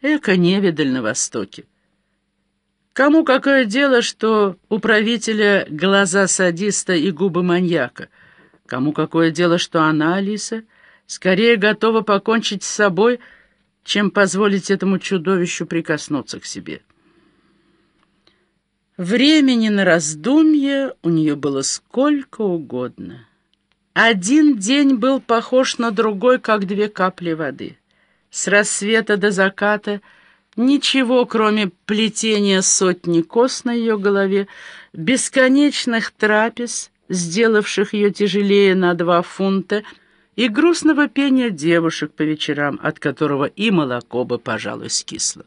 Эко невидаль на Востоке. Кому какое дело, что у правителя глаза садиста и губы маньяка? Кому какое дело, что она, Алиса, скорее готова покончить с собой, чем позволить этому чудовищу прикоснуться к себе? Времени на раздумье у нее было сколько угодно. Один день был похож на другой, как две капли воды. С рассвета до заката ничего, кроме плетения сотни кос на ее голове, бесконечных трапез, сделавших ее тяжелее на два фунта, и грустного пения девушек по вечерам, от которого и молоко бы, пожалуй, скисло.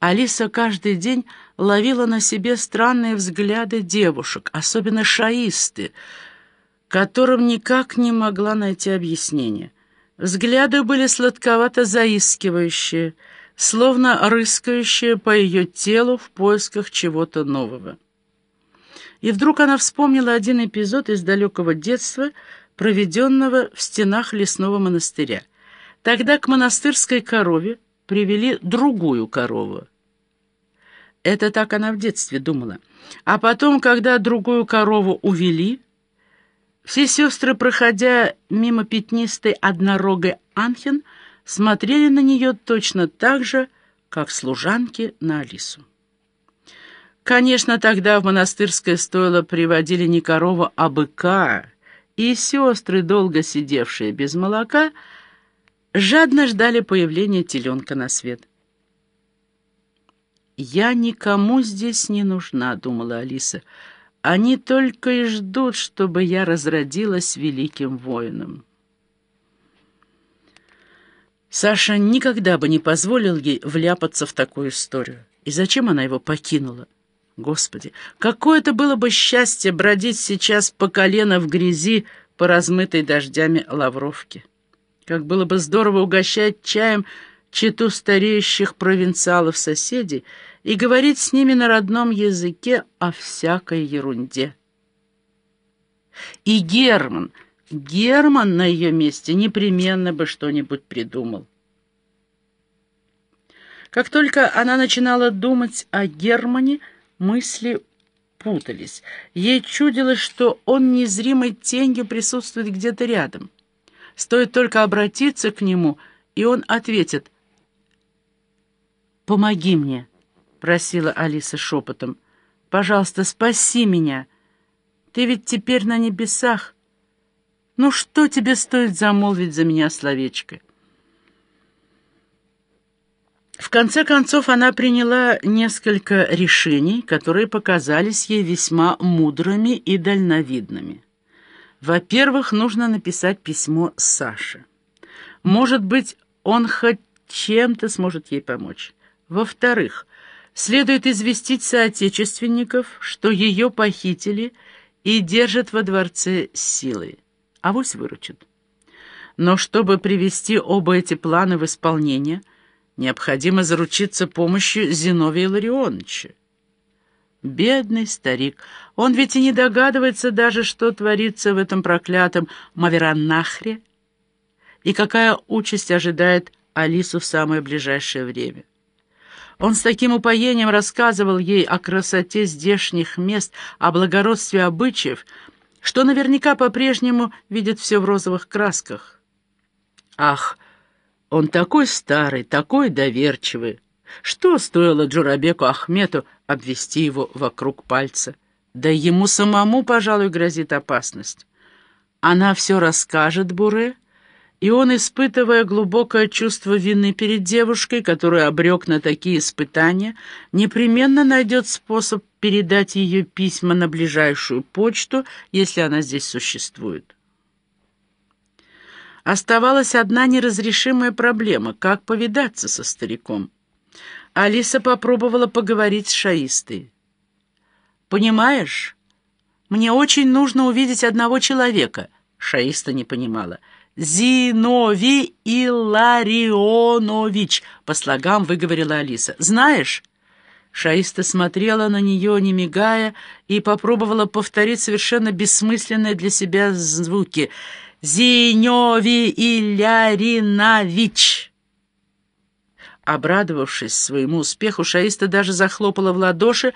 Алиса каждый день ловила на себе странные взгляды девушек, особенно шаисты, которым никак не могла найти объяснение. Взгляды были сладковато заискивающие, словно рыскающие по ее телу в поисках чего-то нового. И вдруг она вспомнила один эпизод из далекого детства, проведенного в стенах лесного монастыря. Тогда к монастырской корове привели другую корову. Это так она в детстве думала. А потом, когда другую корову увели, все сестры, проходя мимо пятнистой однорогой Анхен, смотрели на нее точно так же, как служанки на Алису. Конечно, тогда в монастырское стойло приводили не корову, а быка, и сестры, долго сидевшие без молока, жадно ждали появления теленка на свет. «Я никому здесь не нужна», — думала Алиса. «Они только и ждут, чтобы я разродилась великим воином». Саша никогда бы не позволил ей вляпаться в такую историю. И зачем она его покинула? Господи, какое это было бы счастье бродить сейчас по колено в грязи по размытой дождями лавровке. Как было бы здорово угощать чаем читу стареющих провинциалов-соседей и говорить с ними на родном языке о всякой ерунде. И Герман, Герман на ее месте непременно бы что-нибудь придумал. Как только она начинала думать о Германе, мысли путались. Ей чудилось, что он незримой тенью присутствует где-то рядом. Стоит только обратиться к нему, и он ответит «Помоги мне». — просила Алиса шепотом. «Пожалуйста, спаси меня. Ты ведь теперь на небесах. Ну что тебе стоит замолвить за меня словечко?» В конце концов, она приняла несколько решений, которые показались ей весьма мудрыми и дальновидными. Во-первых, нужно написать письмо Саше. Может быть, он хоть чем-то сможет ей помочь. Во-вторых, следует известить соотечественников, что ее похитили и держат во дворце силой. Авось выручат. Но чтобы привести оба эти планы в исполнение, необходимо заручиться помощью Зиновия Ларионовича. Бедный старик, он ведь и не догадывается даже, что творится в этом проклятом Мавераннахре, и какая участь ожидает Алису в самое ближайшее время. Он с таким упоением рассказывал ей о красоте здешних мест, о благородстве обычаев, что наверняка по-прежнему видит все в розовых красках. Ах, он такой старый, такой доверчивый. Что стоило Джурабеку Ахмету обвести его вокруг пальца? Да ему самому, пожалуй, грозит опасность. Она все расскажет Буре, и он, испытывая глубокое чувство вины перед девушкой, которую обрек на такие испытания, непременно найдет способ передать ее письма на ближайшую почту, если она здесь существует. Оставалась одна неразрешимая проблема — как повидаться со стариком. Алиса попробовала поговорить с шаистой. «Понимаешь, мне очень нужно увидеть одного человека», — шаиста не понимала — «Зинови Илларионович», — по слогам выговорила Алиса. «Знаешь?» Шаиста смотрела на нее, не мигая, и попробовала повторить совершенно бессмысленные для себя звуки. «Зинёви Ильяринович». Обрадовавшись своему успеху, Шаиста даже захлопала в ладоши,